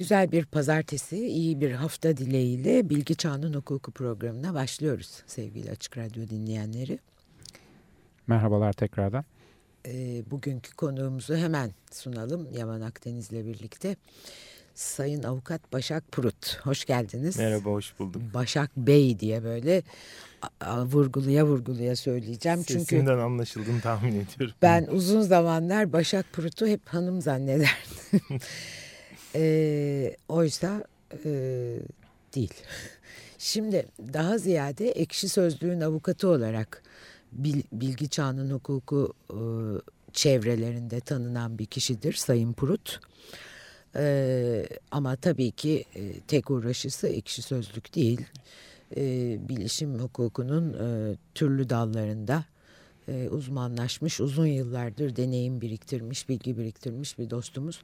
Güzel bir pazartesi, iyi bir hafta dileğiyle Bilgi Çağının Hukuku programına başlıyoruz sevgili Açık Radyo dinleyenleri. Merhabalar tekrardan. E, bugünkü konuğumuzu hemen sunalım Yaman Akdeniz'le birlikte. Sayın Avukat Başak Purut. Hoş geldiniz. Merhaba, hoş buldum. Başak Bey diye böyle vurguluya vurguluya söyleyeceğim. Sesinden Çünkü anlaşıldığını tahmin ediyorum. Ben uzun zamanlar Başak Purut'u hep hanım zannederdim. e, oysa e, değil. Şimdi daha ziyade ekşi sözlüğün avukatı olarak bilgi çağının hukuku e, çevrelerinde tanınan bir kişidir Sayın Purut. E, ama tabii ki e, tek uğraşısı ekşi sözlük değil. E, bilişim hukukunun e, türlü dallarında e, uzmanlaşmış, uzun yıllardır deneyim biriktirmiş, bilgi biriktirmiş bir dostumuz.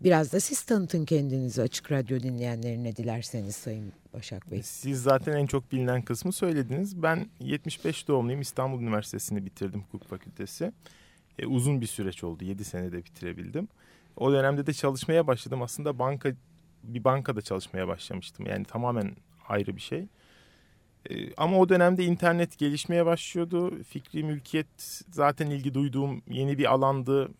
Biraz da siz tanıtın kendinizi Açık Radyo dinleyenlerine dilerseniz Sayın Başak Bey. Siz zaten en çok bilinen kısmı söylediniz. Ben 75 doğumluyum. İstanbul Üniversitesi'ni bitirdim hukuk fakültesi. E, uzun bir süreç oldu. 7 senede bitirebildim. O dönemde de çalışmaya başladım. Aslında banka bir bankada çalışmaya başlamıştım. Yani tamamen ayrı bir şey. Ee, ama o dönemde internet gelişmeye başlıyordu. Fikri mülkiyet zaten ilgi duyduğum yeni bir alandı.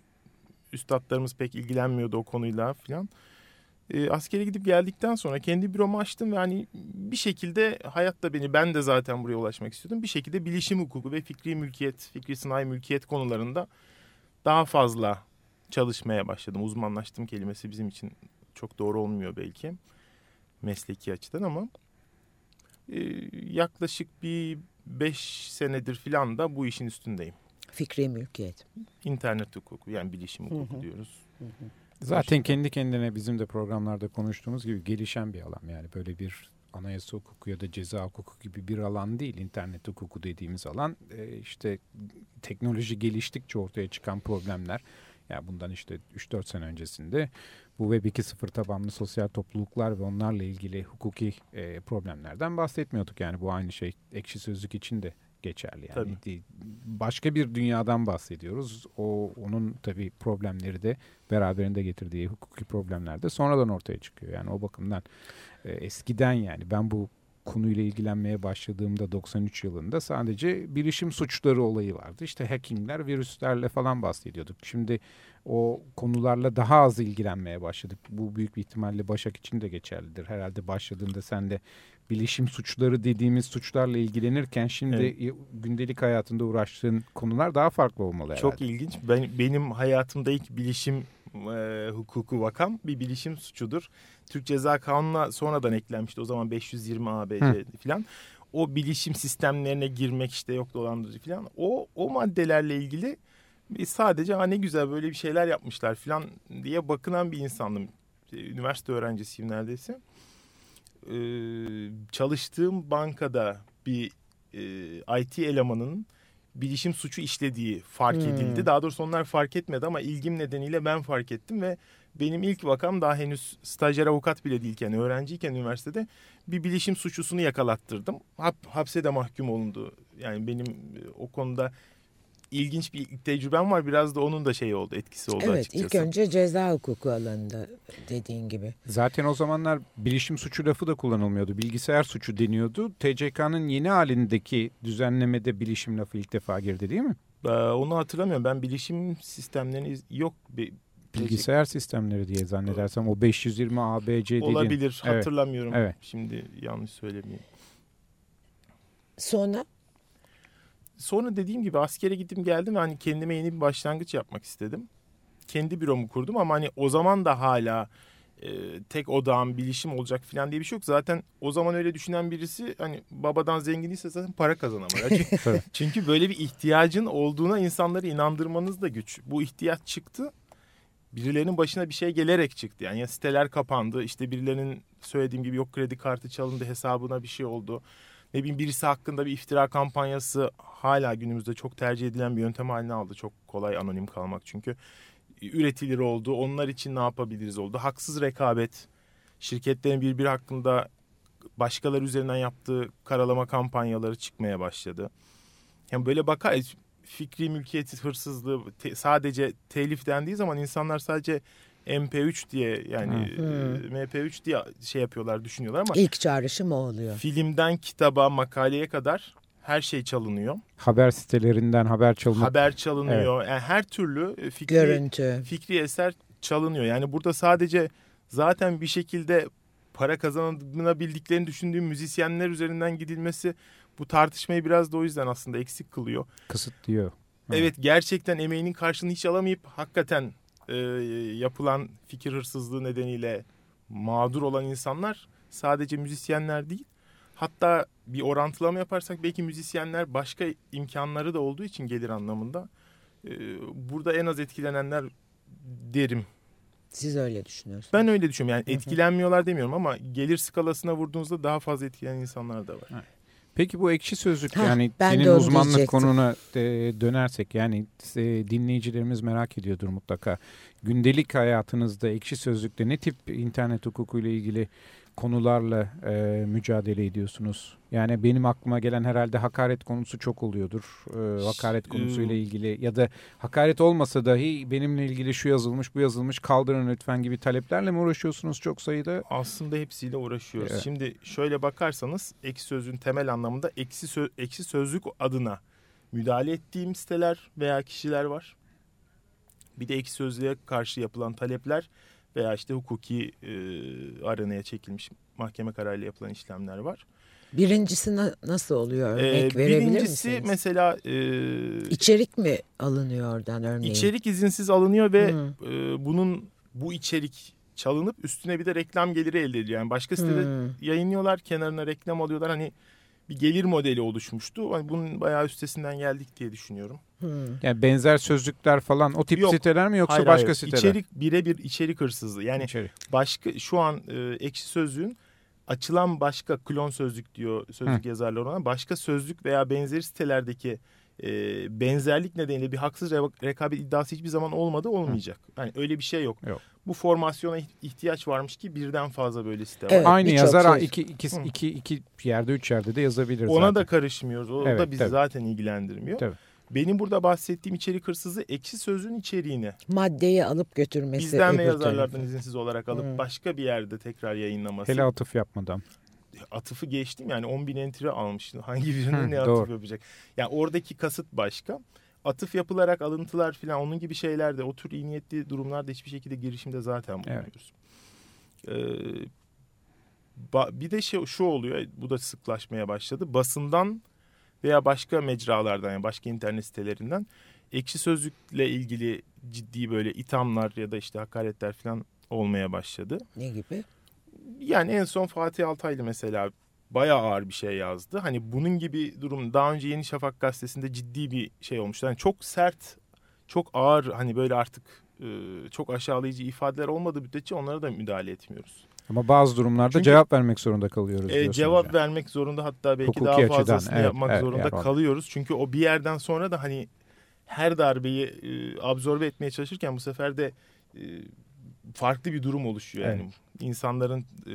Üstadlarımız pek ilgilenmiyordu o konuyla falan. E, askere gidip geldikten sonra kendi büromu açtım ve hani bir şekilde hayatta beni ben de zaten buraya ulaşmak istiyordum. Bir şekilde bilişim hukuku ve fikri mülkiyet, fikri sanayi mülkiyet konularında daha fazla çalışmaya başladım. Uzmanlaştım kelimesi bizim için çok doğru olmuyor belki mesleki açıdan ama e, yaklaşık bir beş senedir filan da bu işin üstündeyim. Fikri mülkiyet. İnternet hukuku yani bilişim hukuku hı hı. diyoruz. Hı hı. Zaten kendi kendine bizim de programlarda konuştuğumuz gibi gelişen bir alan. Yani böyle bir anayasa hukuku ya da ceza hukuku gibi bir alan değil. İnternet hukuku dediğimiz alan e, işte teknoloji geliştikçe ortaya çıkan problemler. Yani bundan işte 3-4 sene öncesinde bu Web 2.0 tabanlı sosyal topluluklar ve onlarla ilgili hukuki e, problemlerden bahsetmiyorduk. Yani bu aynı şey ekşi sözlük için de geçerli. Yani tabii. başka bir dünyadan bahsediyoruz. O onun tabii problemleri de beraberinde getirdiği hukuki problemler de sonradan ortaya çıkıyor. Yani o bakımdan e, eskiden yani ben bu konuyla ilgilenmeye başladığımda 93 yılında sadece bilişim suçları olayı vardı. İşte hackingler, virüslerle falan bahsediyorduk. Şimdi o konularla daha az ilgilenmeye başladık. Bu büyük bir ihtimalle Başak için de geçerlidir. Herhalde başladığında sen de bilişim suçları dediğimiz suçlarla ilgilenirken şimdi evet. gündelik hayatında uğraştığın konular daha farklı olmalı herhalde. Çok ilginç. Ben, benim hayatımda ilk bilişim e, hukuku vakam bir bilişim suçudur. Türk Ceza Kanunu'na sonradan eklenmişti. O zaman 520 ABC falan. O bilişim sistemlerine girmek işte yok dolandırıcı falan. O, o maddelerle ilgili sadece ha ne güzel böyle bir şeyler yapmışlar falan diye bakınan bir insandım. Üniversite öğrencisiyim neredeyse. Ee, çalıştığım bankada bir e, IT elemanının bilişim suçu işlediği fark hmm. edildi. Daha doğrusu onlar fark etmedi ama ilgim nedeniyle ben fark ettim ve benim ilk vakam daha henüz stajyer avukat bile değilken, öğrenciyken üniversitede bir bilişim suçlusunu yakalattırdım. Hap, hapse de mahkum olundu. Yani benim e, o konuda ilginç bir tecrübem var. Biraz da onun da şey oldu, etkisi oldu evet, açıkçası. Evet, ilk önce ceza hukuku alanında dediğin gibi. Zaten o zamanlar bilişim suçu lafı da kullanılmıyordu. Bilgisayar suçu deniyordu. TCK'nın yeni halindeki düzenlemede bilişim lafı ilk defa girdi değil mi? Ee, onu hatırlamıyorum. Ben bilişim sistemlerini yok bilgisayar sistemleri diye zannedersem o 520 ABC dediğin. Olabilir hatırlamıyorum. Evet. Şimdi yanlış söylemeyeyim. Sonra? Sonra dediğim gibi askere gittim geldim ve hani kendime yeni bir başlangıç yapmak istedim. Kendi büromu kurdum ama hani o zaman da hala e, tek odağım bilişim olacak falan diye bir şey yok. Zaten o zaman öyle düşünen birisi hani babadan zengin ise zaten para kazanamaz. Çünkü, çünkü böyle bir ihtiyacın olduğuna insanları inandırmanız da güç. Bu ihtiyaç çıktı birilerinin başına bir şey gelerek çıktı. Yani ya siteler kapandı işte birilerinin söylediğim gibi yok kredi kartı çalındı hesabına bir şey oldu. Ne bileyim birisi hakkında bir iftira kampanyası hala günümüzde çok tercih edilen bir yöntem haline aldı. Çok kolay anonim kalmak çünkü üretilir oldu. Onlar için ne yapabiliriz oldu. Haksız rekabet, şirketlerin birbiri hakkında başkaları üzerinden yaptığı karalama kampanyaları çıkmaya başladı. Yani böyle bakar fikri mülkiyet hırsızlığı te, sadece telif dendiği zaman insanlar sadece MP3 diye yani Ha. e, MP3 diye şey yapıyorlar düşünüyorlar ama İlk çağrışım o oluyor. filmden kitaba makaleye kadar her şey çalınıyor. Haber sitelerinden haber çalınıp Haber çalınıyor. Yani her türlü e, fikri, Görüntü. fikri eser çalınıyor. Yani burada sadece zaten bir şekilde para kazanabildiklerini düşündüğüm müzisyenler üzerinden gidilmesi bu tartışmayı biraz da o yüzden aslında eksik kılıyor. kısıtlıyor. Evet. Evet gerçekten emeğinin karşılığını hiç alamayıp hakikaten e, yapılan fikir hırsızlığı nedeniyle mağdur olan insanlar sadece müzisyenler değil. Hatta bir orantılama yaparsak belki müzisyenler başka imkanları da olduğu için gelir anlamında e, burada en az etkilenenler derim. Siz öyle düşünüyorsunuz. Ben öyle düşünüyorum. Yani etkilenmiyorlar demiyorum ama gelir skalasına vurduğunuzda daha fazla etkilenen insanlar da var. Peki bu ekşi sözlük Heh, yani senin uzmanlık diyecektim. konuna e, dönersek yani e, dinleyicilerimiz merak ediyordur mutlaka. Gündelik hayatınızda ekşi sözlükte ne tip internet hukukuyla ilgili konularla e, mücadele ediyorsunuz? Yani benim aklıma gelen herhalde hakaret konusu çok oluyordur. E, hakaret konusuyla e, ilgili ya da hakaret olmasa dahi benimle ilgili şu yazılmış bu yazılmış kaldırın lütfen gibi taleplerle mi uğraşıyorsunuz çok sayıda? Aslında hepsiyle uğraşıyoruz. Evet. Şimdi şöyle bakarsanız ekşi sözlüğün temel anlamında eksi, sö- ekşi sözlük adına müdahale ettiğim siteler veya kişiler var. Bir de ekşi sözlüğe karşı yapılan talepler veya işte hukuki e, aranaya çekilmiş mahkeme kararıyla yapılan işlemler var. Birincisi na- nasıl oluyor? Ee, Örnek verebilir birincisi misiniz? mesela e, İçerik mi alınıyor oradan örneğin? içerik izinsiz alınıyor ve Hı. e, bunun bu içerik çalınıp üstüne bir de reklam geliri elde ediliyor. Yani başka sitede Hmm. yayınlıyorlar kenarına reklam alıyorlar hani bir gelir modeli oluşmuştu. Hani bunun bayağı üstesinden geldik diye düşünüyorum. Hı. Yani benzer sözlükler falan o tip Yok. siteler mi yoksa Hayır, başka hayır. siteler? İçerik birebir içerik hırsızlığı. Yani İçerik. başka şu an e, ekşi sözlüğün açılan başka klon sözlük diyor sözlük yazarları ona başka sözlük veya benzeri sitelerdeki e, benzerlik nedeniyle bir haksız re- rekabet iddiası hiçbir zaman olmadı olmayacak. Yani öyle bir şey yok. Yok. Bu formasyona iht- ihtiyaç varmış ki birden fazla böyle site var. Evet, Aynı yazar söz. iki, iki, Hı. iki, iki yerde üç yerde de yazabilir Ona zaten. da karışmıyoruz. O Evet, da bizi tabii. zaten ilgilendirmiyor. Tabii. Benim burada bahsettiğim içerik hırsızı ekşi sözlüğün içeriğini Maddeyi alıp götürmesi. bizden ve yazarlardan tarafa. izinsiz olarak alıp Hı. başka bir yerde tekrar yayınlaması. Hele atıf yapmadan. atıfı geçtim yani 10 bin entry almış. Hangi birine Hı, ne doğru. atıf yapacak? Yani oradaki kasıt başka. Atıf yapılarak alıntılar falan onun gibi şeylerde o tür iyi niyetli durumlarda hiçbir şekilde girişimde zaten bulunuyoruz. Ee, ba- bir de şey şu oluyor bu da sıklaşmaya başladı. Basından veya başka mecralardan yani başka internet sitelerinden ekşi sözlükle ilgili ciddi böyle ithamlar ya da işte hakaretler falan olmaya başladı. Ne gibi? Yani en son Fatih Altaylı mesela bayağı ağır bir şey yazdı. Hani bunun gibi durum daha önce Yeni Şafak gazetesinde ciddi bir şey olmuştu. Yani çok sert, çok ağır hani böyle artık e, çok aşağılayıcı ifadeler olmadığı müddetçe onlara da müdahale etmiyoruz. Ama bazı durumlarda Çünkü- cevap vermek zorunda kalıyoruz E, cevap yani. vermek zorunda hatta belki Hukuki daha açıdan, fazlasını evet, yapmak evet, zorunda yapalım. kalıyoruz. Çünkü o bir yerden sonra da hani her darbeyi e, absorbe etmeye çalışırken bu sefer de e, farklı bir durum oluşuyor. Yani insanların e,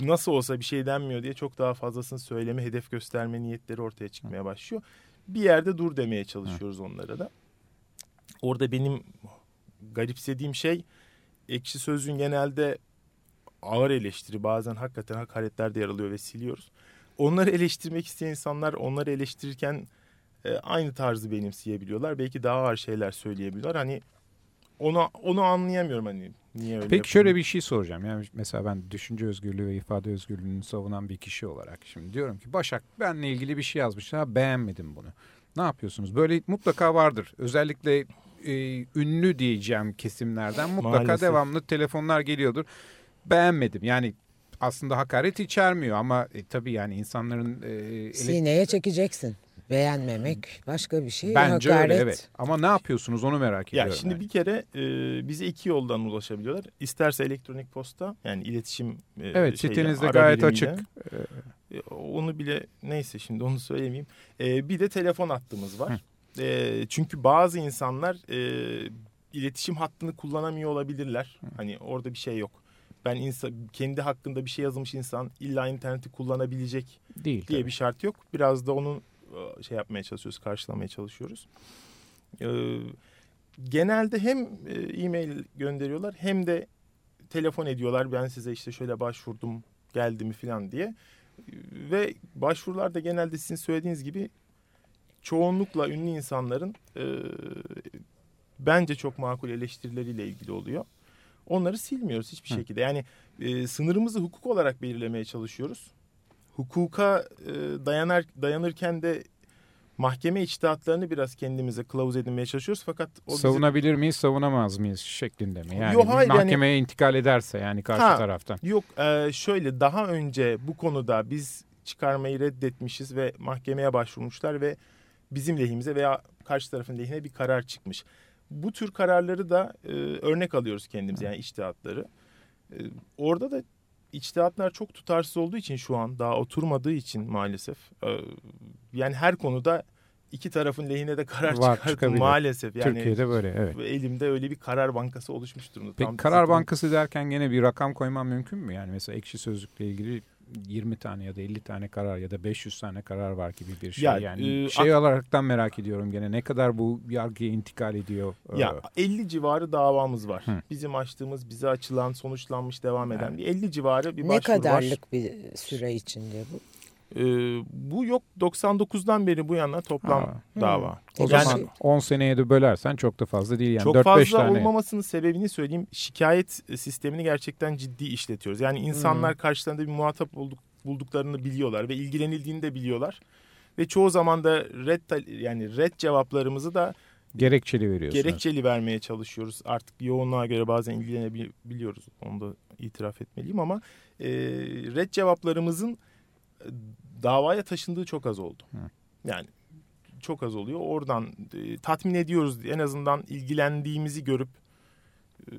nasıl olsa bir şey denmiyor diye çok daha fazlasını söyleme, hedef gösterme niyetleri ortaya çıkmaya başlıyor. Bir yerde dur demeye çalışıyoruz onlara da. Orada benim garipsediğim şey ekşi sözlüğün genelde ağır eleştiri bazen hakikaten hakaretler de yer alıyor ve siliyoruz. Onları eleştirmek isteyen insanlar onları eleştirirken e, aynı tarzı benimseyebiliyorlar. Belki daha ağır şeyler söyleyebiliyorlar. Hani onu onu anlayamıyorum hani niye öyle Peki şöyle bir şey soracağım. Yani mesela ben düşünce özgürlüğü ve ifade özgürlüğünü savunan bir kişi olarak şimdi diyorum ki Başak benle ilgili bir şey yazmış. Ha beğenmedim bunu. Ne yapıyorsunuz? Böyle mutlaka vardır. Özellikle e, ünlü diyeceğim kesimlerden mutlaka Maalesef. devamlı telefonlar geliyordur. Beğenmedim. Yani aslında hakaret içermiyor ama e, tabii yani insanların e, ele- Sineye çekeceksin. Beğenmemek başka bir şey. bence Hakaret. öyle evet. Ama ne yapıyorsunuz onu merak Ya ediyorum. şimdi yani. bir kere e, bize iki yoldan ulaşabiliyorlar. İsterse elektronik posta yani iletişim e, Evet sitenizde gayet birimiyle. açık. E, Onu bile neyse şimdi onu söylemeyeyim. E, bir de telefon hattımız var. E, çünkü bazı insanlar e, iletişim hattını kullanamıyor olabilirler. Hani orada bir şey yok. Ben insan, kendi hakkında bir şey yazmış insan illa interneti kullanabilecek Değil. diye tabii. bir şart yok. Biraz da onu e, şey yapmaya çalışıyoruz, karşılamaya çalışıyoruz. Ee, genelde hem e, e-mail gönderiyorlar hem de telefon ediyorlar. Ben size işte şöyle başvurdum geldi mi falan diye. Ve başvurular da genelde sizin söylediğiniz gibi çoğunlukla ünlü insanların e, bence çok makul eleştirileriyle ilgili oluyor. Onları silmiyoruz hiçbir Hı. şekilde. Yani e, sınırımızı hukuk olarak belirlemeye çalışıyoruz. Hukuka e, dayanar dayanırken de mahkeme içtihatlarını biraz kendimize kılavuz edinmeye çalışıyoruz. Fakat o savunabilir bizim... miyiz savunamaz mıyız şeklinde mi? Yani yok, hayır, mahkemeye yani... intikal ederse yani karşı ha, taraftan. yok e, şöyle daha önce bu konuda biz çıkarmayı reddetmişiz ve mahkemeye başvurmuşlar ve bizim lehimize veya karşı tarafın lehine bir karar çıkmış. Bu tür kararları da e, örnek alıyoruz kendimize yani içtihatları. E, orada da içtihatlar çok tutarsız olduğu için şu an daha oturmadığı için maalesef e, yani her konuda iki tarafın lehine de karar Var, çıkarttı maalesef. Yani Türkiye'de böyle evet. Elimde öyle bir karar bankası oluşmuş durumda. Peki Tam karar bankası derken gene bir rakam koymam mümkün mü? Yani mesela ekşi sözlükle ilgili 20 tane ya da 50 tane karar ya da 500 tane karar var gibi bir şey. Ya, yani e, şey olaraktan merak ediyorum gene ne kadar bu yargıya intikal ediyor? Ya 50 civarı davamız var. Hı. Bizim açtığımız, bize açılan, sonuçlanmış, devam eden evet. bir 50 civarı bir ne başvuru var. Ne kadarlık bir süre içinde bu? Ee, bu yok 99'dan beri bu yana toplam ha. dava. Hmm. O yani, zaman 10 seneye de bölersen çok da fazla değil yani. Çok 4, fazla tane. olmamasının sebebini söyleyeyim. Şikayet sistemini gerçekten ciddi işletiyoruz. Yani insanlar hmm. karşılarında bir muhatap bulduk, bulduklarını biliyorlar ve ilgilenildiğini de biliyorlar. Ve çoğu zaman da red yani red cevaplarımızı da gerekçeli veriyorsunuz. Gerekçeli vermeye çalışıyoruz. Artık yoğunluğa göre bazen ilgilenebiliyoruz. Onu da itiraf etmeliyim ama e, red cevaplarımızın davaya taşındığı çok az oldu. Hı. Yani çok az oluyor. Oradan e, tatmin ediyoruz. En azından ilgilendiğimizi görüp e,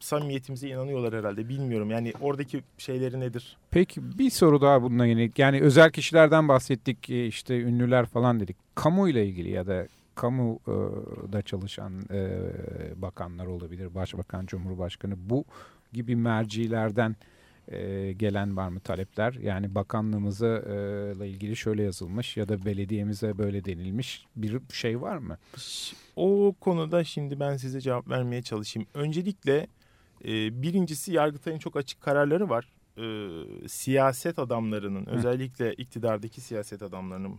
samimiyetimize inanıyorlar herhalde. Bilmiyorum yani oradaki şeyleri nedir? Peki bir soru daha bununla yönelik. Yani özel kişilerden bahsettik e, işte ünlüler falan dedik. Kamu ile ilgili ya da kamuda e, çalışan e, bakanlar olabilir. Başbakan, Cumhurbaşkanı bu gibi mercilerden e, gelen var mı talepler? Yani bakanlığımıza e, ilgili şöyle yazılmış ya da belediyemize böyle denilmiş bir şey var mı? O konuda şimdi ben size cevap vermeye çalışayım. Öncelikle e, birincisi Yargıtay'ın çok açık kararları var. E, siyaset adamlarının Hı. özellikle iktidardaki siyaset adamlarının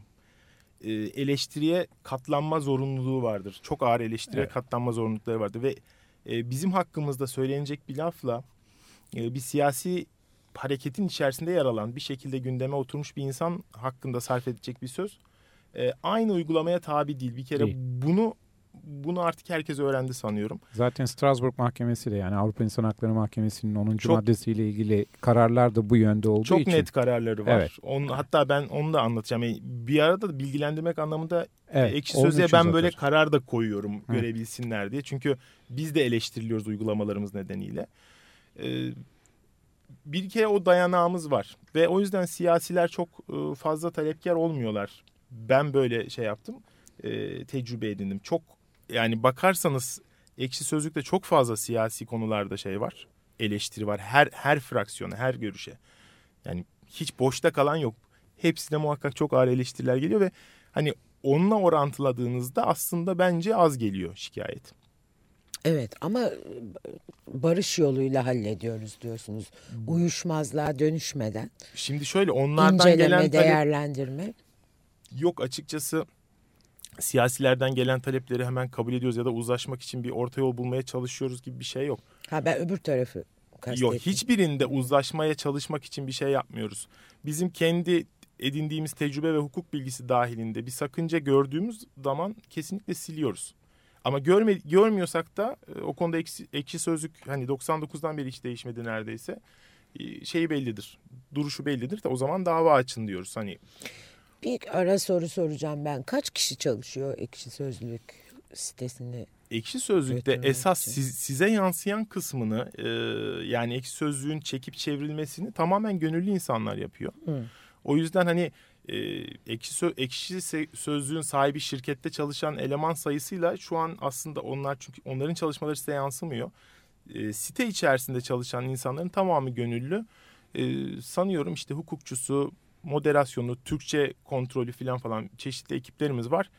e, eleştiriye katlanma zorunluluğu vardır. Çok ağır eleştiriye evet. katlanma zorunlulukları vardır ve e, bizim hakkımızda söylenecek bir lafla bir siyasi hareketin içerisinde yer alan bir şekilde gündeme oturmuş bir insan hakkında sarf edecek bir söz e, aynı uygulamaya tabi değil. Bir kere değil. bunu bunu artık herkes öğrendi sanıyorum. Zaten Strasbourg Mahkemesi de yani Avrupa İnsan Hakları Mahkemesi'nin 10. Çok, maddesiyle ilgili kararlar da bu yönde olduğu çok için. Çok net kararları var. Evet. Onun, hatta ben onu da anlatacağım. Yani bir arada da bilgilendirmek anlamında evet, ekşi sözlüğe ben zaten. böyle karar da koyuyorum Hı. görebilsinler diye. Çünkü biz de eleştiriliyoruz uygulamalarımız nedeniyle. Ee, bir kere o dayanağımız var ve o yüzden siyasiler çok e, fazla talepkar olmuyorlar. Ben böyle şey yaptım, e, tecrübe edindim. Çok yani bakarsanız ekşi sözlükte çok fazla siyasi konularda şey var, eleştiri var. Her her fraksiyona, her görüşe. Yani hiç boşta kalan yok. Hepsine muhakkak çok ağır eleştiriler geliyor ve hani onunla orantıladığınızda aslında bence az geliyor şikayet. Evet ama barış yoluyla hallediyoruz diyorsunuz. Uyuşmazlığa dönüşmeden. Şimdi şöyle onlardan inceleme, gelen talep... değerlendirme. Yok açıkçası siyasilerden gelen talepleri hemen kabul ediyoruz ya da uzlaşmak için bir orta yol bulmaya çalışıyoruz gibi bir şey yok. Ha ben öbür tarafı kastettim. Yok hiçbirinde uzlaşmaya çalışmak için bir şey yapmıyoruz. Bizim kendi edindiğimiz tecrübe ve hukuk bilgisi dahilinde bir sakınca gördüğümüz zaman kesinlikle siliyoruz. Ama görme, görmüyorsak da e, o konuda ekşi, ekşi sözlük hani 99'dan beri hiç değişmedi neredeyse. E, şeyi bellidir. Duruşu bellidir de o zaman dava açın diyoruz. Hani bir ara soru soracağım ben. Kaç kişi çalışıyor ekşi sözlük sitesinde? Ekşi Sözlük'te esas siz, size yansıyan kısmını e, yani ekşi sözlüğün çekip çevrilmesini tamamen gönüllü insanlar yapıyor. Hı. O yüzden hani e, ekşi, sö ekşi sözlüğün sahibi şirkette çalışan eleman sayısıyla şu an aslında onlar çünkü onların çalışmaları size yansımıyor. E, site içerisinde çalışan insanların tamamı gönüllü. E, sanıyorum işte hukukçusu, moderasyonu, Türkçe kontrolü falan falan çeşitli ekiplerimiz var.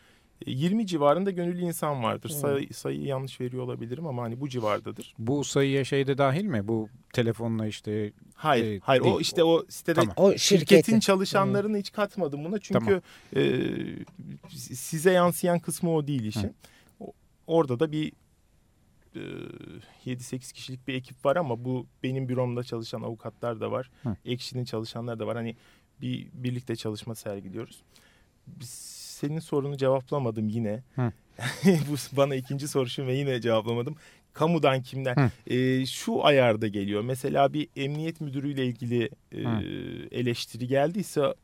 20 civarında gönüllü insan vardır. Hmm. Say, sayıyı yanlış veriyor olabilirim ama hani bu civardadır. Bu sayıya şey de dahil mi? Bu telefonla işte Hayır, e, hayır değil. o işte o sitede tamam. o şirketin hmm. çalışanlarını hmm. hiç katmadım buna. Çünkü tamam. e, size yansıyan kısmı o değil işin. Hmm. Orada da bir 7-8 kişilik bir ekip var ama bu benim büromda çalışan avukatlar da var. Hı. Ekşi'nin çalışanlar da var. Hani bir birlikte çalışma sergiliyoruz. Biz, senin sorunu cevaplamadım yine. bu bana ikinci soru şimdi ve yine cevaplamadım. Kamudan kimden? E, şu ayarda geliyor. Mesela bir emniyet müdürüyle ilgili e, eleştiri geldiyse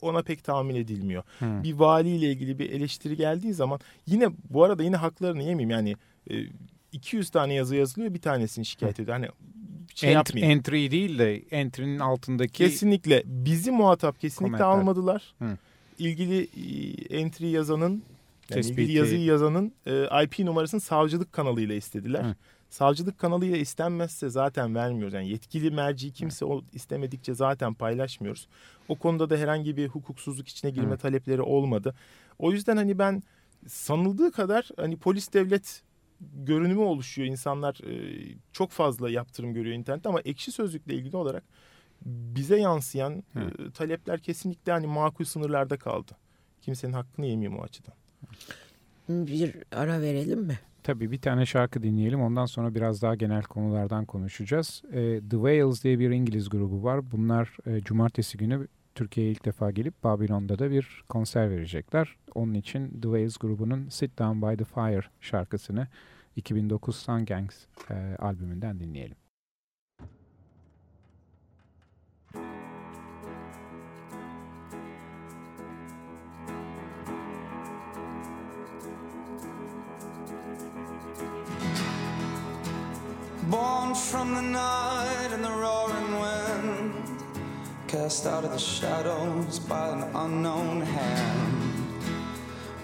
ona pek tahmin edilmiyor. Hı. Bir valiyle ilgili bir eleştiri geldiği zaman yine bu arada yine haklarını yemeyeyim. Yani e, 200 tane yazı yazılıyor bir tanesini şikayet ediyor. Hani şey Ent, yapmayayım. Entry değil de entry'nin altındaki... Kesinlikle. Bizi muhatap kesinlikle komentar. almadılar. Hı. İlgili e, entry yazanın, yani ilgili yazıyı yazanın e, IP numarasını savcılık kanalıyla istediler. Hı. Savcılık kanalıyla istenmezse zaten vermiyoruz. Yani yetkili merci kimse o istemedikçe zaten paylaşmıyoruz. O konuda da herhangi bir hukuksuzluk içine girme Hı. talepleri olmadı. O yüzden hani ben sanıldığı kadar hani polis devlet görünümü oluşuyor. İnsanlar e, çok fazla yaptırım görüyor internette ama ekşi sözlükle ilgili olarak bize yansıyan e, talepler kesinlikle hani makul sınırlarda kaldı. Kimsenin hakkını yemeyeyim o açıdan. Bir ara verelim mi? Tabii bir tane şarkı dinleyelim. Ondan sonra biraz daha genel konulardan konuşacağız. E, The Whales diye bir İngiliz grubu var. Bunlar e, cumartesi günü Türkiye'ye ilk defa gelip Babylon'da da bir konser verecekler. Onun için The Wales grubunun Sit Down By The Fire şarkısını 2009 Sun Gangs e, albümünden dinleyelim. From the night and the roaring wind Cast out of the shadows by an unknown hand.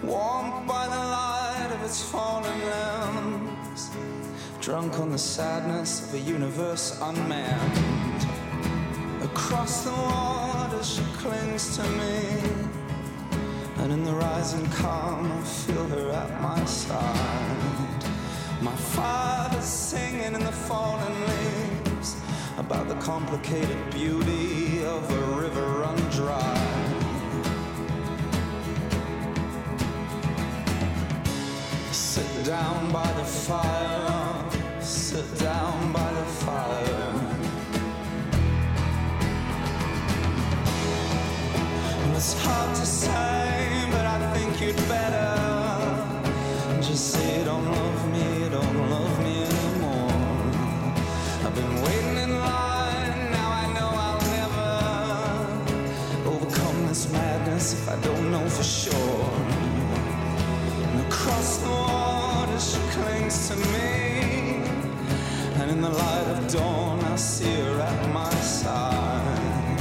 Warmed by the light of its fallen limbs Drunk on the sadness of a universe unmanned. Across the water, she clings to me And in the rising calm I feel her at my side My father's singing in the fallen leaves About the complicated beauty of a river run dry Sit down by the fire, sit down by the fire. it's hard to say, but I think you'd better dawn I see her at my side.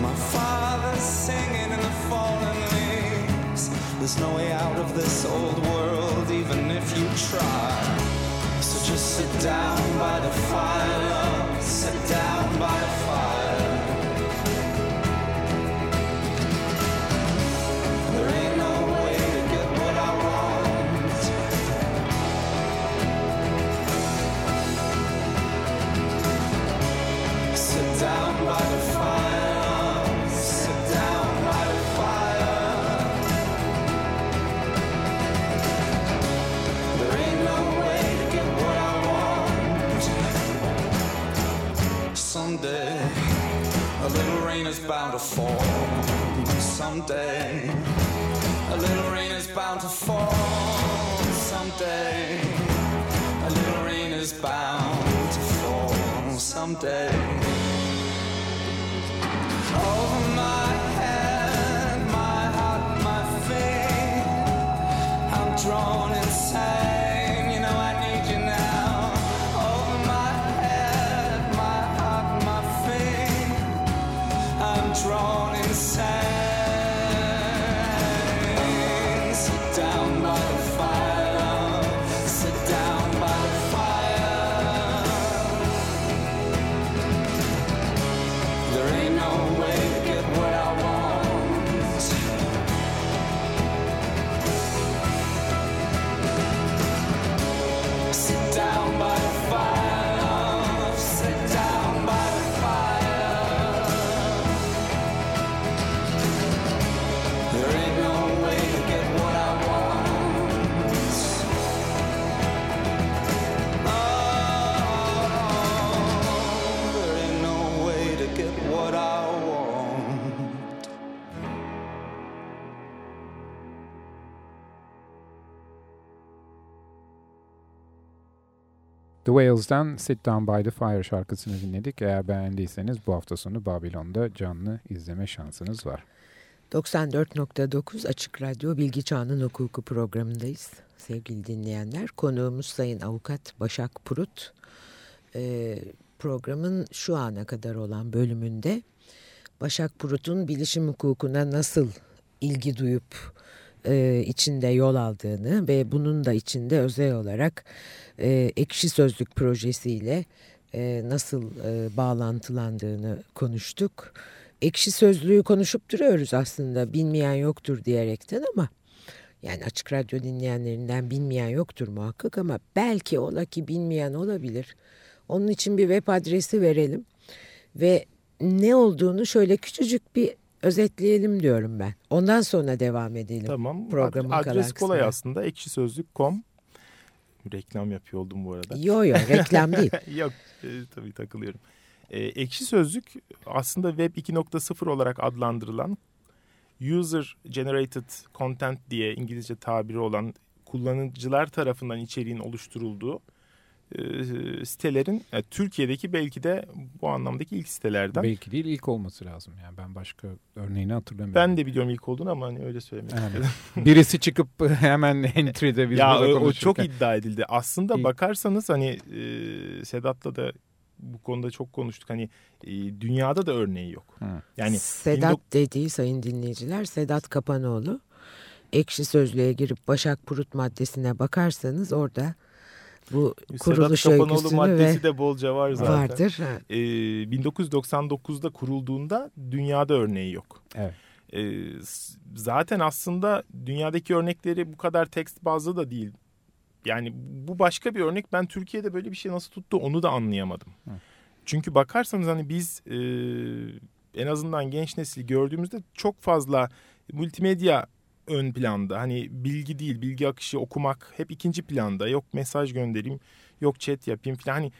My father's singing in the fallen leaves. There's no way out of this old world, even if you try. So just sit down by the fire, little rain is bound to fall. Someday, a little rain is bound to fall. Someday, a little rain is bound to fall. Someday, over my Whales'dan Sit Down By The Fire şarkısını dinledik. Eğer beğendiyseniz bu hafta sonu Babilon'da canlı izleme şansınız var. 94.9 Açık Radyo Bilgi Çağının Hukuku programındayız. Sevgili dinleyenler, konuğumuz Sayın Avukat Başak Purut. Ee, programın şu ana kadar olan bölümünde Başak Purut'un bilişim hukukuna nasıl ilgi duyup e, içinde yol aldığını ve bunun da içinde özel olarak e, ekşi sözlük projesiyle e, nasıl e, bağlantılandığını konuştuk. Ekşi sözlüğü konuşup duruyoruz aslında bilmeyen yoktur diyerekten ama yani açık radyo dinleyenlerinden bilmeyen yoktur muhakkak ama belki ola ki bilmeyen olabilir. Onun için bir web adresi verelim ve ne olduğunu şöyle küçücük bir özetleyelim diyorum ben. Ondan sonra devam edelim. Tamam. Programın Adres kolay kısmına. aslında. Ekşisözlük.com Reklam yapıyor oldum bu arada. Yok yok reklam değil. yok e, tabii takılıyorum. E, Ekşi Sözlük aslında Web 2.0 olarak adlandırılan User Generated Content diye İngilizce tabiri olan kullanıcılar tarafından içeriğin oluşturulduğu e, sitelerin yani Türkiye'deki belki de bu anlamdaki ilk sitelerden. Belki değil ilk olması lazım. Yani ben başka örneğini hatırlamıyorum. Ben de biliyorum ilk olduğunu ama hani öyle söylemek yani, istedim. Birisi çıkıp hemen entry'de biz ya, o, o çok iddia edildi. Aslında ilk... bakarsanız hani e, Sedat'la da bu konuda çok konuştuk. Hani e, dünyada da örneği yok. Hı. Yani Sedat 19... dediği sayın dinleyiciler Sedat Kapanoğlu. Ekşi Sözlüğe girip Başak Purut maddesine bakarsanız orada bu kuruluş Sedat Kapanoğlu maddesi ve de bolca var zaten. Vardır. Ee, 1999'da kurulduğunda dünyada örneği yok. Evet. Ee, zaten aslında dünyadaki örnekleri bu kadar tekst bazlı da değil. Yani bu başka bir örnek. Ben Türkiye'de böyle bir şey nasıl tuttu onu da anlayamadım. Hı. Çünkü bakarsanız hani biz e, en azından genç nesli gördüğümüzde çok fazla multimedya ön planda. Hani bilgi değil, bilgi akışı okumak hep ikinci planda. Yok mesaj göndereyim, yok chat yapayım falan. Hani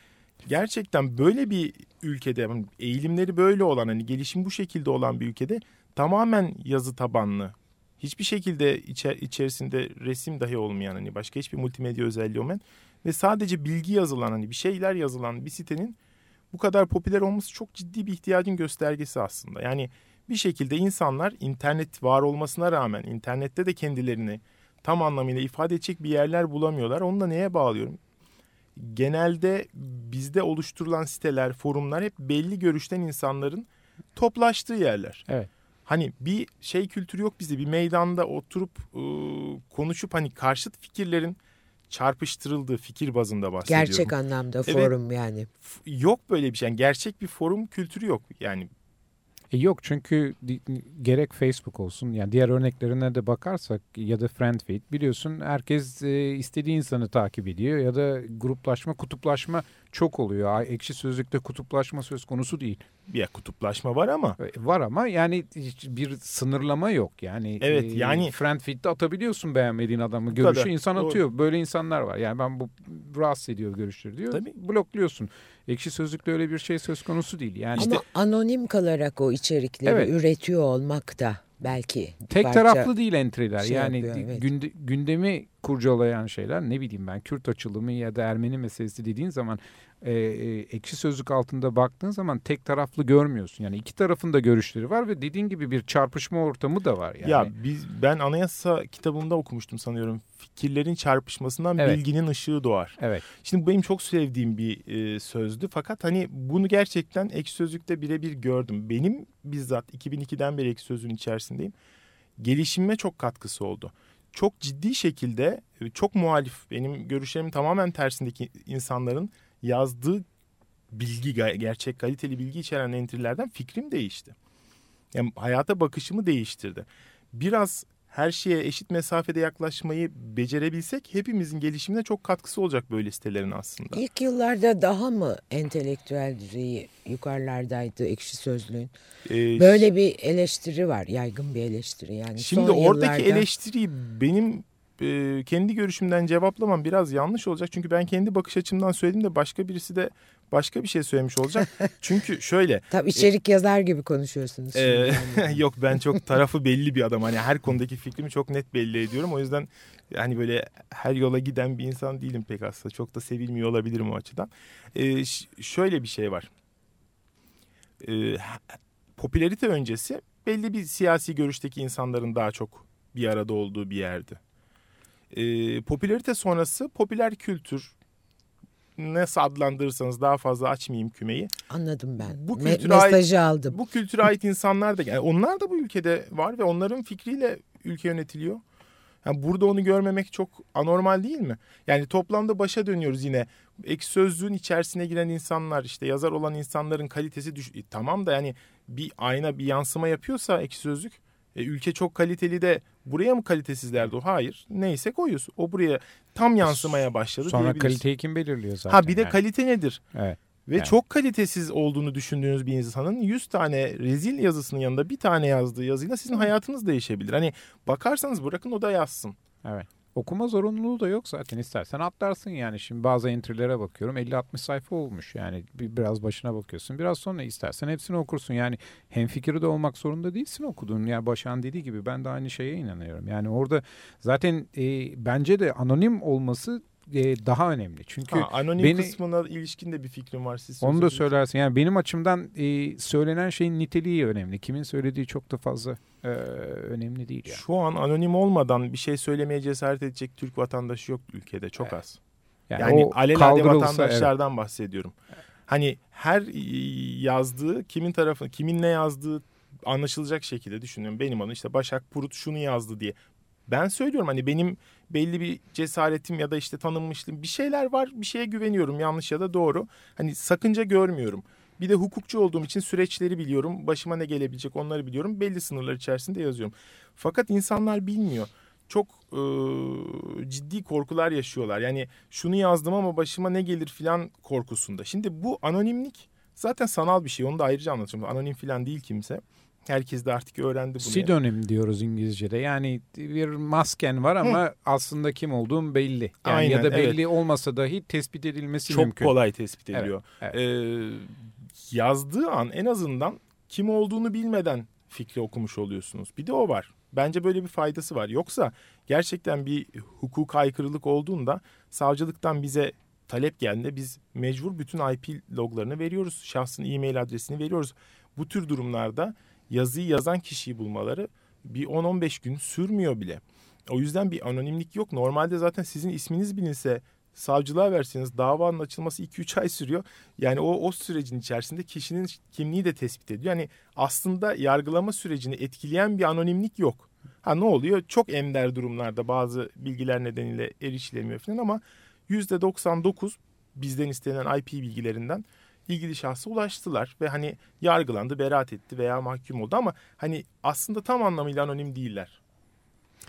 gerçekten böyle bir ülkede hani eğilimleri böyle olan hani gelişim bu şekilde olan bir ülkede tamamen yazı tabanlı. Hiçbir şekilde içer, içerisinde resim dahi olmayan hani başka hiçbir multimedya özelliği olmayan ve sadece bilgi yazılan hani bir şeyler yazılan bir sitenin bu kadar popüler olması çok ciddi bir ihtiyacın göstergesi aslında. Yani bir şekilde insanlar internet var olmasına rağmen internette de kendilerini tam anlamıyla ifade edecek bir yerler bulamıyorlar. Onu da neye bağlıyorum? Genelde bizde oluşturulan siteler, forumlar hep belli görüşten insanların toplaştığı yerler. Evet. Hani bir şey kültürü yok bizde. Bir meydanda oturup e, konuşup hani karşıt fikirlerin çarpıştırıldığı fikir bazında bahsediyorum. Gerçek anlamda forum evet, yani. Yok böyle bir şey. Yani gerçek bir forum kültürü yok. Yani e yok çünkü gerek Facebook olsun yani diğer örneklerine de bakarsak ya da FriendFeed biliyorsun herkes e, istediği insanı takip ediyor ya da gruplaşma kutuplaşma çok oluyor. Ekşi sözlükte kutuplaşma söz konusu değil. Ya kutuplaşma var ama. E, var ama yani bir sınırlama yok. Yani Evet e, yani. Friendfeed'de atabiliyorsun beğenmediğin adamı. Görüşü kadar. insan atıyor. Doğru. Böyle insanlar var. Yani ben bu rahatsız ediyor görüşleri diyor. Tabii. Blokluyorsun. Ekşi Sözlük'te öyle bir şey söz konusu değil. Yani Ama işte, anonim kalarak o içerikleri evet. üretiyor olmak da belki. Tek parça taraflı değil entry'ler. Şey yani yapıyor, evet. günde, gündemi kurcalayan şeyler ne bileyim ben Kürt açılımı ya da Ermeni meselesi dediğin zaman e, e, ekşi sözlük altında baktığın zaman tek taraflı görmüyorsun. Yani iki tarafın da görüşleri var ve dediğin gibi bir çarpışma ortamı da var. Yani. Ya biz ben anayasa kitabında okumuştum sanıyorum. Fikirlerin çarpışmasından evet. bilginin ışığı doğar. Evet. Şimdi benim çok sevdiğim bir e, sözdü. Fakat hani bunu gerçekten ekşi sözlükte birebir gördüm. Benim bizzat 2002'den beri ekşi sözlüğün içerisindeyim. Gelişime çok katkısı oldu çok ciddi şekilde çok muhalif benim görüşlerim tamamen tersindeki insanların yazdığı bilgi, gerçek kaliteli bilgi içeren entry'lerden fikrim değişti. Yani hayata bakışımı değiştirdi. Biraz her şeye eşit mesafede yaklaşmayı becerebilsek hepimizin gelişimine çok katkısı olacak böyle sitelerin aslında. İlk yıllarda daha mı entelektüel düzeyi yukarılardaydı ekşi sözlüğün? Ee, Böyle bir eleştiri var yaygın bir eleştiri yani. Şimdi Son oradaki yıllarda... eleştiriyi benim e, kendi görüşümden cevaplamam biraz yanlış olacak. Çünkü ben kendi bakış açımdan söyledim de başka birisi de başka bir şey söylemiş olacak. Çünkü şöyle. Tabii içerik e, yazar gibi konuşuyorsunuz. E, yok ben çok tarafı belli bir adam. Hani her konudaki fikrimi çok net belli ediyorum. O yüzden hani böyle her yola giden bir insan değilim pek aslında. Çok da sevilmiyor olabilirim o açıdan. E, şöyle bir şey var. E, popülerite öncesi belli bir siyasi görüşteki insanların daha çok bir arada olduğu bir yerdi. E, popülerite sonrası popüler kültür nasıl adlandırırsanız daha fazla açmayayım kümeyi. Anladım ben. Bu Me- mesajı ait, aldım. Bu kültüre ait insanlar da yani onlar da bu ülkede var ve onların fikriyle ülke yönetiliyor. Yani burada onu görmemek çok anormal değil mi? Yani toplamda başa dönüyoruz yine. Ek sözlüğün içerisine giren insanlar işte yazar olan insanların kalitesi düş... E, tamam da yani bir ayna bir yansıma yapıyorsa ek sözlük e, ülke çok kaliteli de buraya mı kalitesizlerdi o? Hayır. Neyse koyuyoruz. O buraya tam yansımaya başladı Sonra kaliteyi kim belirliyor zaten? Ha bir de yani. kalite nedir? Evet. Ve yani. çok kalitesiz olduğunu düşündüğünüz bir insanın 100 tane rezil yazısının yanında bir tane yazdığı yazıyla sizin hayatınız değişebilir. Hani bakarsanız bırakın o da yazsın. Evet. Okuma zorunluluğu da yok zaten istersen atlarsın yani. Şimdi bazı entry'lere bakıyorum 50-60 sayfa olmuş yani biraz başına bakıyorsun. Biraz sonra istersen hepsini okursun yani hem fikri de olmak zorunda değilsin okuduğun. Yani Başak'ın dediği gibi ben de aynı şeye inanıyorum. Yani orada zaten e, bence de anonim olması e, daha önemli. Çünkü ha, anonim beni, kısmına ilişkin de bir fikrim var. Siz onu da söylersin. Yani benim açımdan e, söylenen şeyin niteliği önemli. Kimin söylediği çok da fazla e, önemli değil. Yani. Şu an anonim olmadan bir şey söylemeye cesaret edecek Türk vatandaşı yok ülkede. Çok evet. az. Yani, yani alelade vatandaşlardan evet. bahsediyorum. Hani her yazdığı kimin tarafı kimin ne yazdığı anlaşılacak şekilde düşünüyorum. Benim adım işte Başak Purut şunu yazdı diye ben söylüyorum hani benim belli bir cesaretim ya da işte tanınmışlığım bir şeyler var bir şeye güveniyorum yanlış ya da doğru. Hani sakınca görmüyorum. Bir de hukukçu olduğum için süreçleri biliyorum. Başıma ne gelebilecek onları biliyorum. Belli sınırlar içerisinde yazıyorum. Fakat insanlar bilmiyor. Çok e, ciddi korkular yaşıyorlar. Yani şunu yazdım ama başıma ne gelir filan korkusunda. Şimdi bu anonimlik zaten sanal bir şey. Onu da ayrıca anlatacağım. Anonim filan değil kimse. Herkes de artık öğrendi bunu. Pseudonym diyoruz İngilizce'de. Yani bir masken var ama Hı. aslında kim olduğum belli. Yani Aynen, ya da belli evet. olmasa dahi tespit edilmesi Çok mümkün. Çok kolay tespit ediliyor. Evet, evet. Ee, yazdığı an en azından kim olduğunu bilmeden fikri okumuş oluyorsunuz. Bir de o var. Bence böyle bir faydası var. Yoksa gerçekten bir hukuk aykırılık olduğunda savcılıktan bize talep geldiğinde biz mecbur bütün IP loglarını veriyoruz. Şahsın e-mail adresini veriyoruz. Bu tür durumlarda yazıyı yazan kişiyi bulmaları bir 10-15 gün sürmüyor bile. O yüzden bir anonimlik yok. Normalde zaten sizin isminiz bilinse savcılığa verseniz davanın açılması 2-3 ay sürüyor. Yani o o sürecin içerisinde kişinin kimliği de tespit ediyor. Yani aslında yargılama sürecini etkileyen bir anonimlik yok. Ha ne oluyor? Çok ender durumlarda bazı bilgiler nedeniyle erişilemiyor falan ama %99 bizden istenen IP bilgilerinden ilgili şahsa ulaştılar ve hani yargılandı, beraat etti veya mahkum oldu ama hani aslında tam anlamıyla anonim değiller.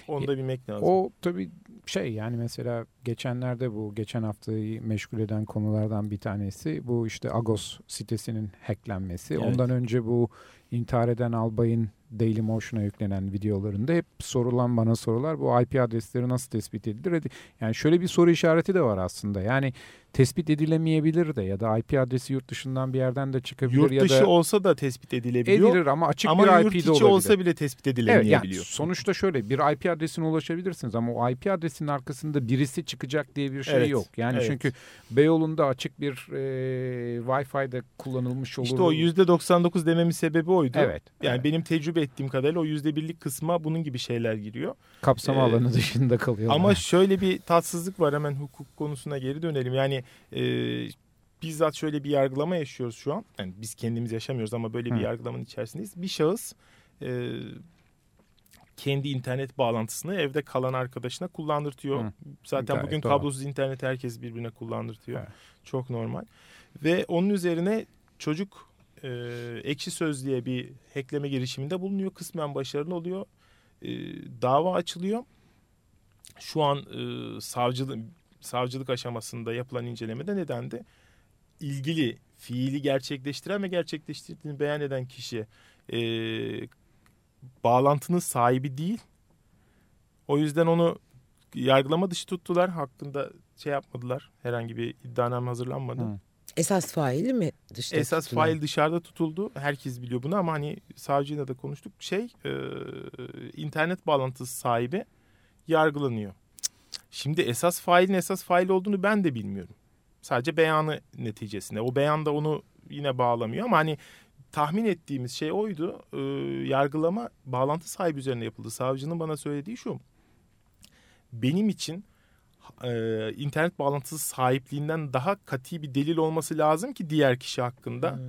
Onu da bilmek lazım. O tabii şey yani mesela geçenlerde bu geçen haftayı meşgul eden konulardan bir tanesi bu işte Agos sitesinin hacklenmesi. Evet. Ondan önce bu intihar eden albayın Daily Motion'a yüklenen videolarında hep sorulan bana sorular bu IP adresleri nasıl tespit edilir? Yani şöyle bir soru işareti de var aslında. Yani tespit edilemeyebilir de ya da IP adresi yurt dışından bir yerden de çıkabilir yurt ya da... Yurt dışı olsa da tespit edilebiliyor. Edilir ama açık ama bir IP de olabilir. Ama yurt içi olsa bile tespit edilemeyebiliyor. Evet, yani sonuçta şöyle bir IP adresine ulaşabilirsiniz ama o IP adresinin arkasında birisi çıkacak diye bir şey evet, yok. Yani evet. çünkü Beyoğlu'nda açık bir e, Wi-Fi'de kullanılmış olur. İşte o %99 dememin sebebi oydu. Evet. Yani evet. benim tecrübe ettiğim kadarıyla o %1'lik kısma bunun gibi şeyler giriyor. Kapsama ee, alanı dışında kalıyor. Ama yani. şöyle bir tatsızlık var hemen hukuk konusuna geri dönelim. Yani e, bizzat şöyle bir yargılama yaşıyoruz şu an. Yani biz kendimiz yaşamıyoruz ama böyle Hı. bir yargılamanın içerisindeyiz. Bir şahıs e, kendi internet bağlantısını evde kalan arkadaşına kullandırtıyor. Hı. Zaten Gayet bugün doğru. kablosuz internet herkes birbirine kullandırtıyor. Evet. Çok normal. Ve onun üzerine çocuk e, ekşi söz diye bir hackleme girişiminde bulunuyor. Kısmen başarılı oluyor. E, dava açılıyor. Şu an e, savcılık savcılık aşamasında yapılan incelemede nedendi? ilgili fiili gerçekleştiren ve gerçekleştirdiğini beyan eden kişi e, bağlantının sahibi değil. O yüzden onu yargılama dışı tuttular. Hakkında şey yapmadılar. Herhangi bir iddianame hazırlanmadı. Hı. Esas faili mi dışarıda Esas tutulan? fail dışarıda tutuldu. Herkes biliyor bunu ama hani savcıyla da konuştuk. Şey e, internet bağlantısı sahibi yargılanıyor. Şimdi esas failin esas fail olduğunu ben de bilmiyorum. Sadece beyanı neticesinde. O beyan da onu yine bağlamıyor ama hani tahmin ettiğimiz şey oydu. E, yargılama bağlantı sahibi üzerine yapıldı. Savcının bana söylediği şu. Benim için e, internet bağlantısı sahipliğinden daha kati bir delil olması lazım ki diğer kişi hakkında hmm.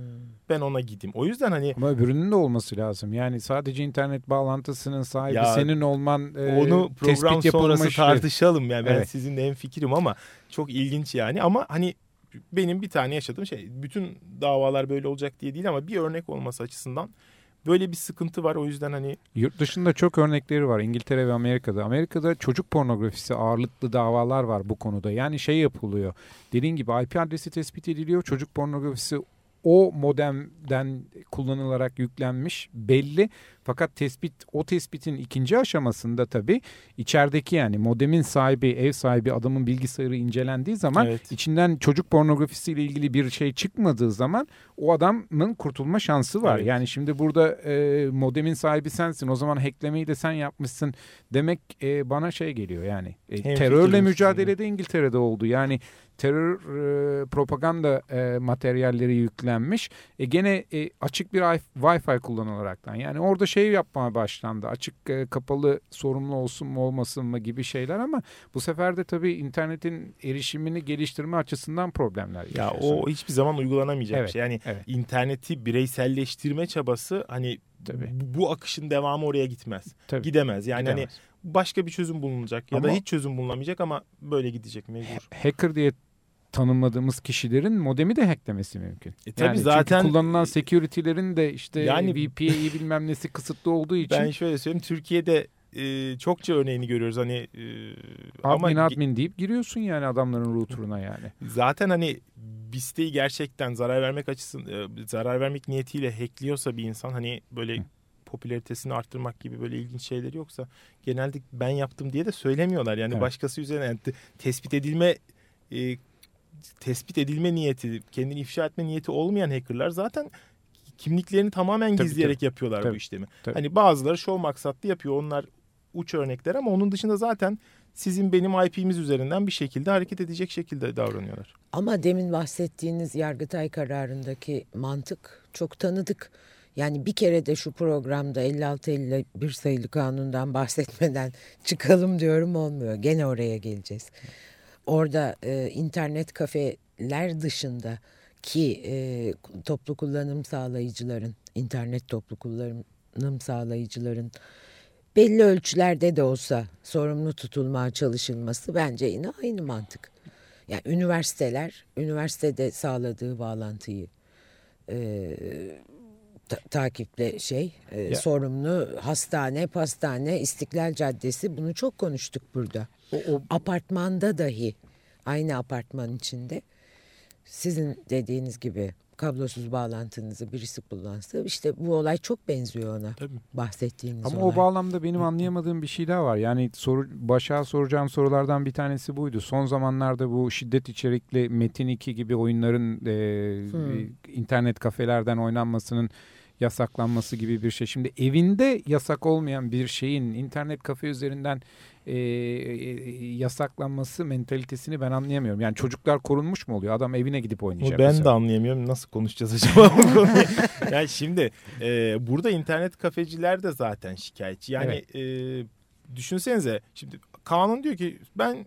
ben ona gideyim. O yüzden hani ama öbürünün de olması lazım. Yani sadece internet bağlantısının sahibi ya, senin olman e, onu program sonrası tartışalım yani ben evet. sizinle en fikrim ama çok ilginç yani ama hani benim bir tane yaşadığım şey bütün davalar böyle olacak diye değil ama bir örnek olması açısından Böyle bir sıkıntı var o yüzden hani... Yurt dışında çok örnekleri var İngiltere ve Amerika'da. Amerika'da çocuk pornografisi ağırlıklı davalar var bu konuda. Yani şey yapılıyor. Dediğin gibi IP adresi tespit ediliyor. Çocuk pornografisi o modemden kullanılarak yüklenmiş belli. Fakat tespit o tespitin ikinci aşamasında tabii içerideki yani modemin sahibi, ev sahibi adamın bilgisayarı incelendiği zaman evet. içinden çocuk pornografisiyle ilgili bir şey çıkmadığı zaman o adamın kurtulma şansı var. Evet. Yani şimdi burada e, modemin sahibi sensin. O zaman hacklemeyi de sen yapmışsın demek e, bana şey geliyor yani. E, terörle mücadelede İngiltere'de oldu. Yani terör e, propaganda e, materyalleri yüklenmiş. E, gene e, açık bir Wi-Fi kullanılaraktan. Yani orada şey yapmaya başlandı. Açık e, kapalı sorumlu olsun mu olmasın mı gibi şeyler ama bu sefer de tabii internetin erişimini geliştirme açısından problemler. Ya o hiçbir zaman uygulanamayacak evet, şey. Yani evet. interneti bireyselleştirme çabası hani Tabii. Bu, bu akışın devamı oraya gitmez. Tabii. Gidemez. Yani hani Gidemez. hani başka bir çözüm bulunacak ya ama, da hiç çözüm bulunamayacak ama böyle gidecek mecbur. Hacker diye tanımladığımız kişilerin modemi de hacklemesi mümkün. E tabii yani zaten kullanılan security'lerin de işte yani VPN'i bilmem nesi kısıtlı olduğu için. Ben şöyle söyleyeyim Türkiye'de e, çokça örneğini görüyoruz hani e, admin ama admin deyip giriyorsun yani adamların router'una yani. Zaten hani bir siteyi gerçekten zarar vermek açısından e, zarar vermek niyetiyle hackliyorsa bir insan hani böyle Hı. popülaritesini arttırmak gibi böyle ilginç şeyler yoksa genelde ben yaptım diye de söylemiyorlar. Yani evet. başkası üzerine yani tespit edilme e, tespit edilme niyeti, kendini ifşa etme niyeti olmayan hackerlar zaten kimliklerini tamamen tabii, gizleyerek tabii. yapıyorlar tabii, bu işlemi. Tabii. Hani bazıları şov maksatlı yapıyor. Onlar uç örnekler ama onun dışında zaten sizin benim IP'miz üzerinden bir şekilde hareket edecek şekilde davranıyorlar. Ama demin bahsettiğiniz Yargıtay kararındaki mantık çok tanıdık. Yani bir kere de şu programda 56-51 sayılı kanundan bahsetmeden çıkalım diyorum olmuyor. Gene oraya geleceğiz orada e, internet kafeler dışında ki e, toplu kullanım sağlayıcıların, internet toplu kullanım sağlayıcıların belli ölçülerde de olsa sorumlu tutulmaya çalışılması bence yine aynı mantık. Yani üniversiteler, üniversitede sağladığı bağlantıyı e, ta takiple şey e, sorumlu hastane, pastane, İstiklal Caddesi bunu çok konuştuk burada. O, o... Apartmanda dahi aynı apartman içinde sizin dediğiniz gibi kablosuz bağlantınızı birisi kullansa işte bu olay çok benziyor ona Tabii. bahsettiğiniz Ama olay. o bağlamda benim anlayamadığım bir şey daha var. Yani soru, başa soracağım sorulardan bir tanesi buydu. Son zamanlarda bu şiddet içerikli Metin 2 gibi oyunların e, hmm. internet kafelerden oynanmasının yasaklanması gibi bir şey. Şimdi evinde yasak olmayan bir şeyin internet kafe üzerinden e, e, yasaklanması mentalitesini ben anlayamıyorum. Yani çocuklar korunmuş mu oluyor? Adam evine gidip oynayacak. Ben mesela. de anlayamıyorum. Nasıl konuşacağız acaba bu konuyu? yani şimdi e, burada internet kafeciler de zaten şikayetçi. Yani evet. e, düşünsenize şimdi kanun diyor ki ben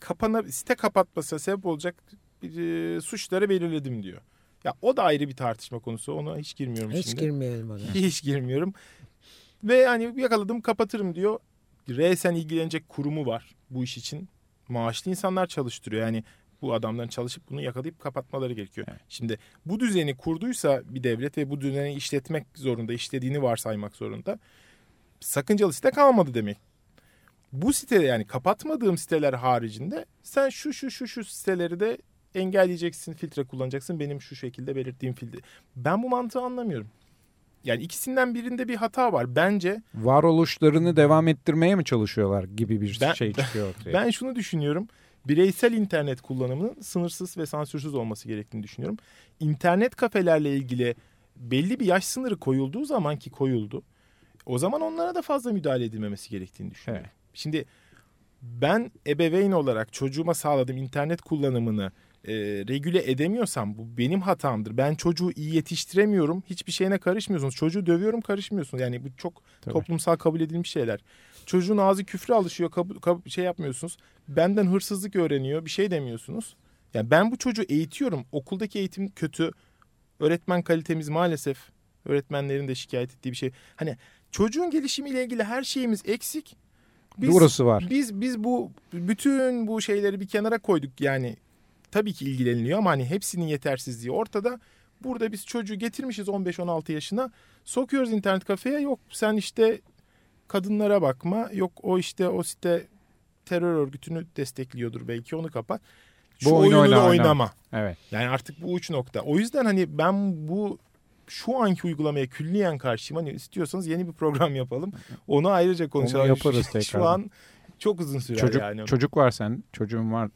kapana site kapatmasına sebep olacak bir, e, suçları belirledim diyor. Ya o da ayrı bir tartışma konusu. Ona hiç girmiyorum hiç şimdi. Hiç girmeyelim ona. Hiç girmiyorum. Ve hani yakaladım kapatırım diyor. Resen ilgilenecek kurumu var bu iş için. Maaşlı insanlar çalıştırıyor. Yani bu adamların çalışıp bunu yakalayıp kapatmaları gerekiyor. Evet. Şimdi bu düzeni kurduysa bir devlet ve bu düzeni işletmek zorunda, işlediğini varsaymak zorunda. Sakıncalı site kalmadı demek. Bu site yani kapatmadığım siteler haricinde sen şu şu şu şu siteleri de engelleyeceksin, filtre kullanacaksın. Benim şu şekilde belirttiğim filtre. Ben bu mantığı anlamıyorum. Yani ikisinden birinde bir hata var. Bence Varoluşlarını devam ettirmeye mi çalışıyorlar gibi bir Ben- şey çıkıyor ortaya. ben şunu düşünüyorum. Bireysel internet kullanımının sınırsız ve sansürsüz olması gerektiğini düşünüyorum. İnternet kafelerle ilgili belli bir yaş sınırı koyulduğu zaman ki koyuldu. O zaman onlara da fazla müdahale edilmemesi gerektiğini düşünüyorum. Evet. Şimdi ben ebeveyn olarak çocuğuma sağladığım internet kullanımını e, regüle edemiyorsam bu benim hatamdır. Ben çocuğu iyi yetiştiremiyorum. Hiçbir şeyine karışmıyorsunuz. Çocuğu dövüyorum karışmıyorsunuz. Yani bu çok Tabii. toplumsal kabul edilmiş şeyler. Çocuğun ağzı küfre alışıyor. Kabul, kab- şey yapmıyorsunuz. Benden hırsızlık öğreniyor. Bir şey demiyorsunuz. Yani ben bu çocuğu eğitiyorum. Okuldaki eğitim kötü. Öğretmen kalitemiz maalesef öğretmenlerin de şikayet ettiği bir şey. Hani çocuğun gelişimiyle ilgili her şeyimiz eksik. Doğrusu var. Biz biz bu bütün bu şeyleri bir kenara koyduk yani tabii ki ilgileniliyor ama hani hepsinin yetersizliği ortada. Burada biz çocuğu getirmişiz 15-16 yaşına sokuyoruz internet kafeye yok sen işte kadınlara bakma yok o işte o site terör örgütünü destekliyordur belki onu kapat. Şu Bu oyunu oyunu da oyna, oyna. oynama. Evet. Yani artık bu uç nokta. O yüzden hani ben bu şu anki uygulamaya külliyen karşıyım. Hani istiyorsanız yeni bir program yapalım. Onu ayrıca konuşalım. yaparız Şu- Şu an çok uzun sürer Çocuk yani. çocuk var sen, çocuğun var.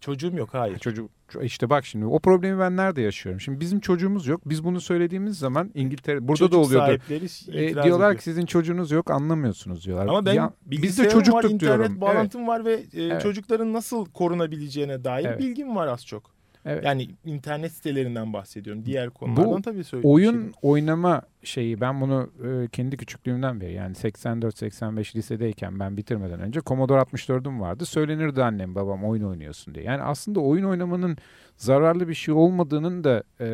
Çocuğum yok hayır. Çocuk işte bak şimdi o problemi ben nerede yaşıyorum? Şimdi bizim çocuğumuz yok. Biz bunu söylediğimiz zaman İngiltere burada Çocuk da oluyordu. sahipleri E, diyorlar ediyor. ki sizin çocuğunuz yok anlamıyorsunuz diyorlar. ama ben Ya, biz de çocuktuk var, internet diyorum. bağlantım var ve e, Evet. çocukların nasıl korunabileceğine dair Evet. bilgim var az çok. Evet. Yani internet sitelerinden bahsediyorum. Diğer konulardan tabii söylediğim Evet. Oyun şey. oynama şeyi ben bunu e, kendi küçüklüğümden beri yani 84-85 lisedeyken ben bitirmeden önce Commodore 64'üm vardı. Söylenirdi annem babam oyun oynuyorsun diye. Yani aslında oyun oynamanın zararlı bir şey olmadığının da e,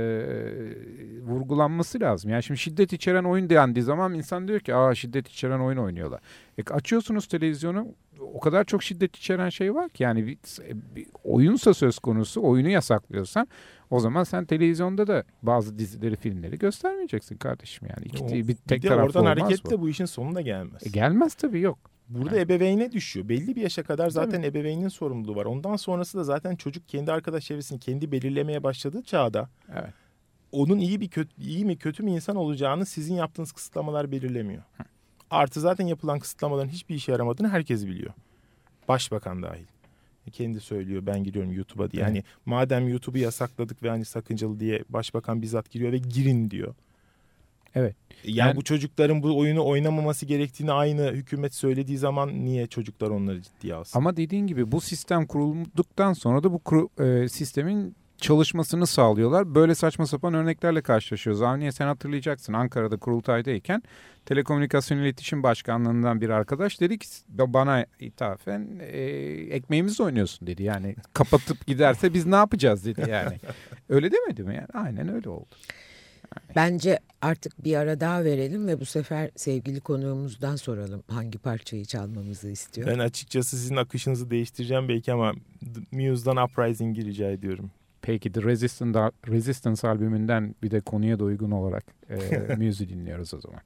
vurgulanması lazım. Yani şimdi şiddet içeren oyun dendiği zaman insan diyor ki aa şiddet içeren oyun oynuyorlar. E, açıyorsunuz televizyonu o kadar çok şiddet içeren şey var ki yani bir, bir oyunsa söz konusu oyunu yasaklıyorsan o zaman sen televizyonda da bazı dizileri filmleri göstermeyeceksin kardeşim yani. İki, O- bir tek bir de taraflı oradan olmaz hareket bu. bu işin sonunda gelmez. E, gelmez tabii yok. Burada ebeveyne düşüyor. Belli bir yaşa kadar zaten ebeveynin sorumluluğu var. Ondan sonrası da zaten çocuk kendi arkadaş çevresini kendi belirlemeye başladığı çağda Evet. onun iyi bir kötü iyi mi kötü mü insan olacağını sizin yaptığınız kısıtlamalar belirlemiyor. Artı zaten yapılan kısıtlamaların hiçbir işe yaramadığını herkes biliyor. Başbakan dahil. Kendi söylüyor ben giriyorum YouTube'a diye. Evet. Yani madem YouTube'u yasakladık ve hani sakıncalı diye başbakan bizzat giriyor ve girin diyor. Evet. Yani, Yani- bu çocukların bu oyunu oynamaması gerektiğini aynı hükümet söylediği zaman niye çocuklar onları ciddiye alsın? Ama dediğin gibi bu sistem kurulduktan sonra da bu kuru- e, sistemin çalışmasını sağlıyorlar. Böyle saçma sapan örneklerle karşılaşıyoruz. Avniye sen hatırlayacaksın Ankara'da kurultaydayken Telekomünikasyon İletişim Başkanlığından bir arkadaş dedi ki bana ithafen e, ekmeğimizle oynuyorsun dedi. Yani kapatıp giderse biz ne yapacağız dedi yani. öyle demedi mi yani? Aynen öyle oldu. Bence artık bir ara daha verelim ve bu sefer sevgili konuğumuzdan soralım hangi parçayı çalmamızı istiyor. Ben açıkçası sizin akışınızı değiştireceğim belki ama Muse'dan Uprising'i rica ediyorum. Peki The Resistance, Resistance albümünden bir de konuya da uygun olarak e, müziği dinliyoruz o zaman.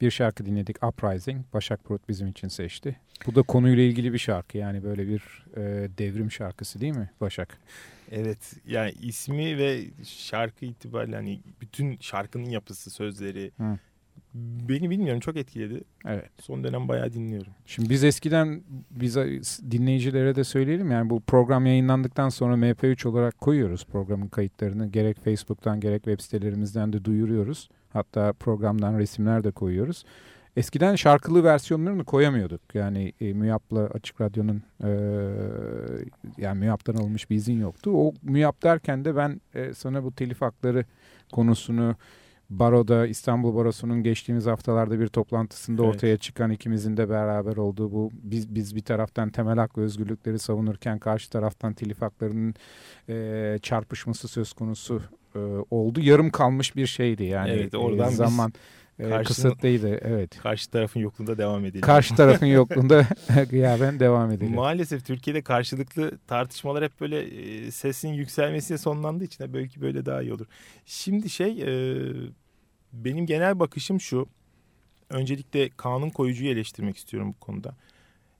Bir şarkı dinledik Uprising. Başak Prot bizim için seçti. Bu da konuyla ilgili bir şarkı yani böyle bir e, devrim şarkısı değil mi Başak? Evet yani ismi ve şarkı itibariyle hani bütün şarkının yapısı, sözleri Hı. beni bilmiyorum çok etkiledi. Evet. Son dönem bayağı dinliyorum. Şimdi biz eskiden bize dinleyicilere de söyleyelim yani bu program yayınlandıktan sonra MP3 olarak koyuyoruz programın kayıtlarını. Gerek Facebook'tan gerek web sitelerimizden de duyuruyoruz. Hatta programdan resimler de koyuyoruz. Eskiden şarkılı versiyonlarını koyamıyorduk. Yani e, MÜYAP'la Açık Radyo'nun e, yani MÜYAP'tan alınmış bir izin yoktu. O MÜYAP derken de ben e, sana bu telif hakları konusunu Baro'da İstanbul Barosu'nun geçtiğimiz haftalarda bir toplantısında Evet. ortaya çıkan ikimizin de beraber olduğu bu biz biz bir taraftan temel hak ve özgürlükleri savunurken karşı taraftan telif haklarının e, çarpışması söz konusu e, oldu. Yarım kalmış bir şeydi yani. Evet, E, oradan biz zaman e, karşısına- kısıtlıydı. Evet. Karşı tarafın yokluğunda devam edelim. Karşı tarafın yokluğunda gıyaben devam edelim. Maalesef Türkiye'de karşılıklı tartışmalar hep böyle e, sesin yükselmesiyle sonlandığı için de belki böyle daha iyi olur. Şimdi şey e, benim genel bakışım şu. Öncelikle kanun koyucuyu eleştirmek istiyorum bu konuda.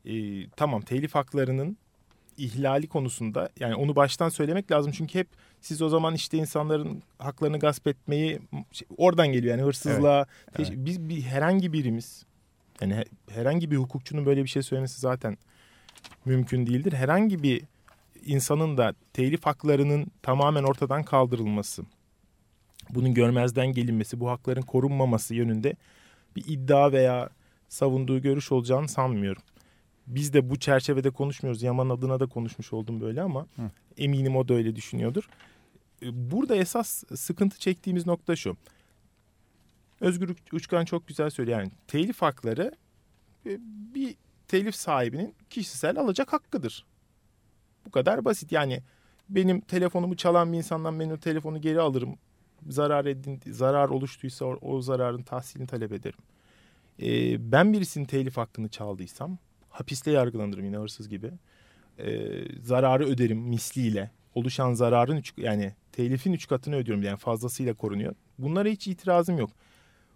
E, tamam telif haklarının ihlali konusunda yani onu baştan söylemek lazım. Çünkü hep siz o zaman işte insanların haklarını gasp etmeyi şey, oradan geliyor yani hırsızlığa. Evet. teş- Biz bir herhangi birimiz yani he- herhangi bir hukukçunun böyle bir şey söylemesi zaten mümkün değildir. Herhangi bir insanın da telif haklarının tamamen ortadan kaldırılması, bunun görmezden gelinmesi, bu hakların korunmaması yönünde bir iddia veya savunduğu görüş olacağını sanmıyorum. Biz de bu çerçevede konuşmuyoruz. Yaman adına da konuşmuş oldum böyle ama Hı. eminim o da öyle düşünüyordur. E, Burada esas sıkıntı çektiğimiz nokta şu. Özgür Uçkan çok güzel söylüyor. Yani telif hakları e, bir telif sahibinin kişisel alacak hakkıdır. Bu kadar basit. Yani benim telefonumu çalan bir insandan ben o telefonu geri alırım. Zarar edin, zarar oluştuysa o, o zararın tahsilini talep ederim. Ee, ben birisinin telif hakkını çaldıysam hapiste yargılanırım yine hırsız gibi. Ee, zararı öderim misliyle. Oluşan zararın üç, yani telifin üç katını ödüyorum yani fazlasıyla korunuyor. Bunlara hiç itirazım yok.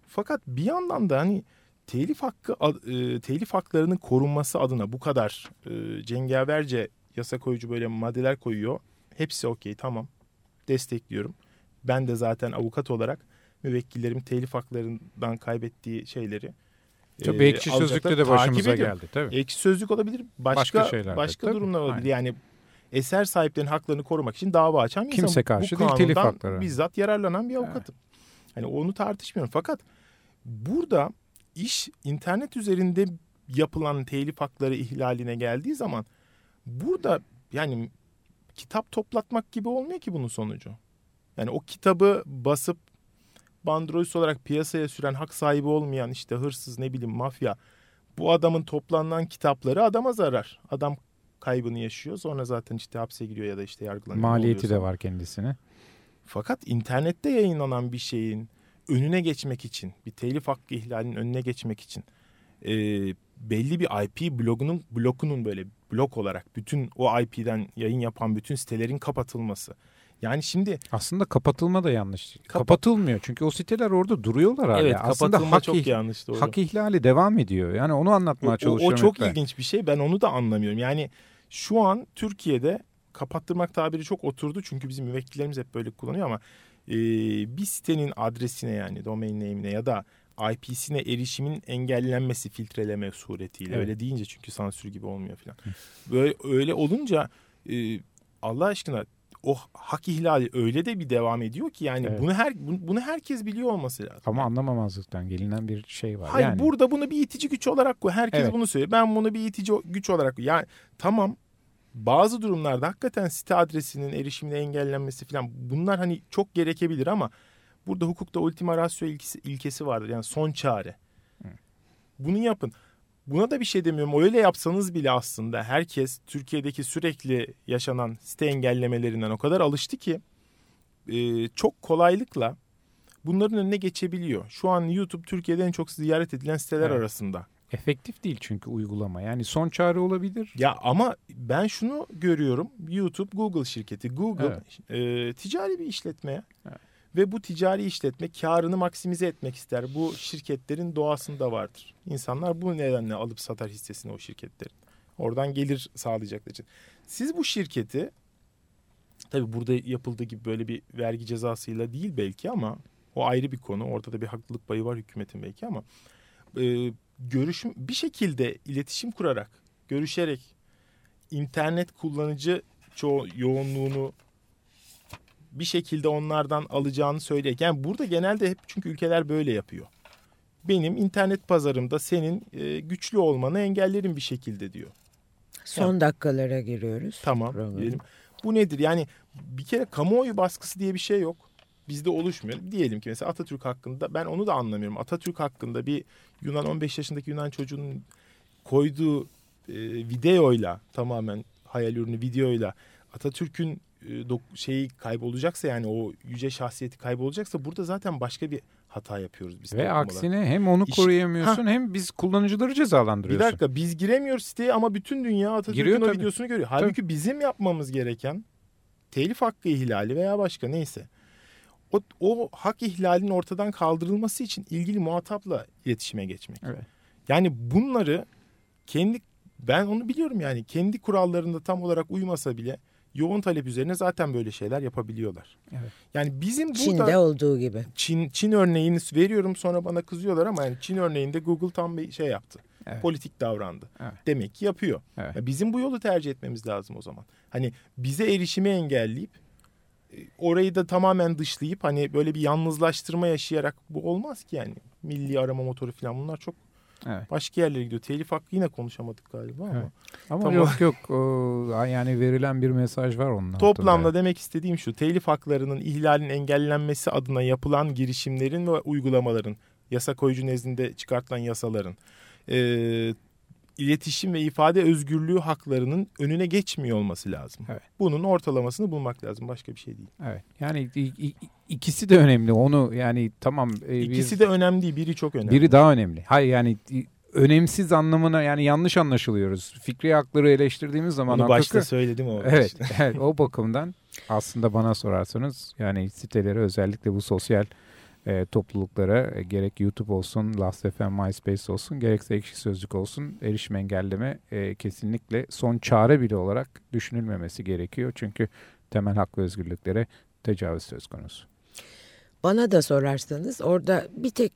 Fakat bir yandan da hani telif hakkı e, telif haklarının korunması adına bu kadar e, cengaverce yasa koyucu böyle maddeler koyuyor. Hepsi okey tamam destekliyorum. Ben de zaten avukat olarak müvekkillerim telif haklarından kaybettiği şeyleri Tabii e, ekşi alacaklar. sözlükte de başımıza geldi tabii. Ekşi sözlük olabilir. Başka Başka başka, şeyler de, tabii. durumlar olabilir. Aynen. Yani eser sahiplerinin haklarını korumak için dava açan bir Kimse insan. karşı Bu değil, telif hakları. bizzat yararlanan bir avukatım. Hani onu tartışmıyorum. Fakat burada iş internet üzerinde yapılan telif hakları ihlaline geldiği zaman burada yani kitap toplatmak gibi olmuyor ki bunun sonucu. Yani o kitabı basıp bandrolist olarak piyasaya süren hak sahibi olmayan işte hırsız ne bileyim mafya bu adamın toplanılan kitapları adama zarar. Adam kaybını yaşıyor sonra zaten işte hapse giriyor ya da işte yargılanıyor. Maliyeti de oluyorsa. var kendisine. Fakat internette yayınlanan bir şeyin önüne geçmek için, bir telif hakkı ihlalinin önüne geçmek için e, belli bir IP blogunun blokunun böyle blok olarak bütün o IP'den yayın yapan bütün sitelerin kapatılması. Yani şimdi Aslında kapatılma da yanlış. Kapat- Kapatılmıyor çünkü o siteler orada duruyorlar hala. evet Aslında hak, çok ih- yanlış doğru. hak ihlali devam ediyor. Yani onu O, anlatmaya o- o çalışıyorum. çok ben. ilginç bir şey. Ben onu da anlamıyorum. Yani şu an Türkiye'de kapattırmak tabiri çok oturdu. Çünkü bizim müvekkillerimiz hep böyle kullanıyor ama e, bir sitenin adresine yani domain name'ine ya da IP'sine erişimin engellenmesi filtreleme suretiyle. Evet. Öyle deyince çünkü sansür gibi olmuyor falan. Böyle öyle olunca e, Allah aşkına o hak ihlali öyle de bir devam ediyor ki yani Evet. bunu her bunu, herkes biliyor olması lazım. Ama anlamamazlıktan gelinen bir şey var. Hayır yani, burada bunu bir itici güç olarak koy. Herkes Evet. bunu söylüyor. Ben bunu bir itici güç olarak koy. Yani tamam bazı durumlarda hakikaten site adresinin erişimine engellenmesi falan bunlar hani çok gerekebilir ama burada hukukta ultima ratio ilkesi, ilkesi vardır. Yani son çare. Bunu yapın. Buna da bir şey demiyorum. Öyle yapsanız bile aslında herkes Türkiye'deki sürekli yaşanan site engellemelerinden o kadar alıştı ki e, çok kolaylıkla bunların önüne geçebiliyor. Şu an YouTube Türkiye'de en çok ziyaret edilen siteler Evet. arasında. efektif değil çünkü uygulama. Yani son çare olabilir. Ya ama ben şunu görüyorum. YouTube Google şirketi. Google e, ticari bir işletme. Evet. Ve bu ticari işletme karını maksimize etmek ister. Bu şirketlerin doğasında vardır. İnsanlar bu nedenle alıp satar hissesini o şirketlerin. Oradan gelir sağlayacaklar için. Siz bu şirketi tabi burada yapıldığı gibi böyle bir vergi cezasıyla değil belki ama o ayrı bir konu. Orada da bir haklılık payı var hükümetin belki ama e, görüşüm bir şekilde iletişim kurarak, görüşerek internet kullanıcı çoğu yoğunluğunu bir şekilde onlardan alacağını söyleyerek. Yani burada genelde hep çünkü ülkeler böyle yapıyor. Benim internet pazarımda senin e, güçlü olmanı engellerim bir şekilde diyor. Son dakikalara giriyoruz. Tamam. Diyelim. Bu nedir? Yani bir kere kamuoyu baskısı diye bir şey yok. Bizde oluşmuyor. Diyelim ki mesela Atatürk hakkında ben onu da anlamıyorum. Atatürk hakkında bir Yunan 15 yaşındaki Yunan çocuğunun koyduğu e, videoyla tamamen hayal ürünü videoyla Atatürk'ün e, şeyi kaybolacaksa yani o yüce şahsiyeti kaybolacaksa burada zaten başka bir hata yapıyoruz biz. Ve aksine olarak. hem onu koruyamıyorsun ha, hem biz kullanıcıları cezalandırıyorsun. Bir dakika biz giremiyoruz siteye ama bütün dünya Atatürk'ün o videosunu görüyor. Halbuki tabii. bizim yapmamız gereken telif hakkı ihlali veya başka neyse. O, o hak ihlalinin ortadan kaldırılması için ilgili muhatapla iletişime geçmek. Evet. Yani bunları kendi ben onu biliyorum yani kendi kurallarında tam olarak uymasa bile yoğun talep üzerine zaten böyle şeyler yapabiliyorlar. Evet. Yani bizim burada Çin'de olduğu gibi. Çin Çin örneğini veriyorum sonra bana kızıyorlar ama yani Çin örneğinde Google tam bir şey yaptı. Evet. Politik davrandı. Evet. Demek ki yapıyor. Evet. bizim bu yolu tercih etmemiz lazım o zaman. Hani bize erişimi engelleyip e, orayı da tamamen dışlayıp hani böyle bir yalnızlaştırma yaşayarak bu olmaz ki yani. Milli arama motoru falan bunlar çok Evet. Başka yerlere gidiyor. Telif hakkı yine konuşamadık galiba ama. Evet. Ama tamam. yok yok o, yani verilen bir mesaj var onun Toplamda altında. demek istediğim şu. Telif haklarının ihlalin engellenmesi adına yapılan girişimlerin ve uygulamaların yasa koyucu nezdinde çıkartılan yasaların e, iletişim ve ifade özgürlüğü haklarının önüne geçmiyor olması lazım. Evet. Bunun ortalamasını bulmak lazım. Başka bir şey değil. Evet. Yani ikisi de önemli. Onu yani tamam. E, ikisi bir, de önemli değil. Biri çok önemli. Biri daha önemli. Hayır yani önemsiz anlamına yani yanlış anlaşılıyoruz. Fikri hakları eleştirdiğimiz zaman Onu başta hakıkı, söyledim o. Evet, evet o bakımdan aslında bana sorarsanız yani siteleri özellikle bu sosyal e, topluluklara e, gerek YouTube olsun, Last.fm, MySpace olsun, gerekse Ekşi Sözlük olsun erişim engelleme e, kesinlikle son çare bile olarak düşünülmemesi gerekiyor. Çünkü temel hak ve özgürlüklere tecavüz söz konusu. Bana da sorarsanız orada bir tek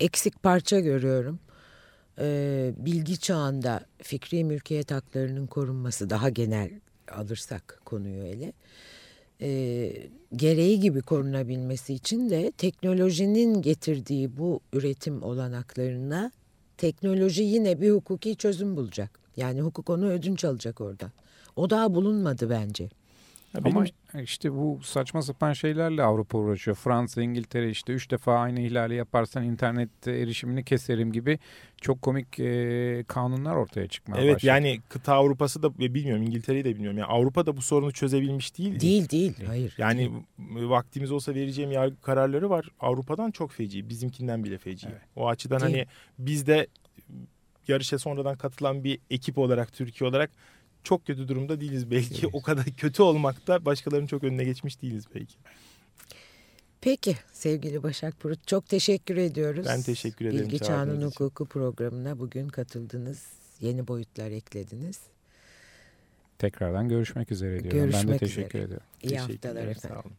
eksik parça görüyorum. Ee, bilgi çağında fikri mülkiyet haklarının korunması daha genel alırsak konuyu ele e, gereği gibi korunabilmesi için de teknolojinin getirdiği bu üretim olanaklarına teknoloji yine bir hukuki çözüm bulacak. Yani hukuk onu ödünç alacak orada. O daha bulunmadı bence. Ya Ama benim... işte bu saçma sapan şeylerle Avrupa uğraşıyor. Fransa, İngiltere işte üç defa aynı ihlali yaparsan internet erişimini keserim gibi çok komik e, kanunlar ortaya çıkmaya evet, başladı. Evet yani kıta Avrupa'sı da bilmiyorum İngiltere'yi de bilmiyorum. Yani Avrupa da bu sorunu çözebilmiş değil. Değil değil hayır. Yani değil. vaktimiz olsa vereceğim yargı kararları var. Avrupa'dan çok feci bizimkinden bile feci. Evet. O açıdan değil. hani biz de yarışa sonradan katılan bir ekip olarak Türkiye olarak çok kötü durumda değiliz belki. Evet. O kadar kötü olmakta başkalarının çok önüne geçmiş değiliz belki. Peki sevgili Başak Purut çok teşekkür ediyoruz. Ben teşekkür ederim. Bilgi Çağının Hukuku programına bugün katıldınız. Yeni boyutlar eklediniz. Tekrardan görüşmek üzere diyorum. Görüşmek ben de teşekkür üzere. ediyorum. İyi teşekkür haftalar efendim. Sağ olun.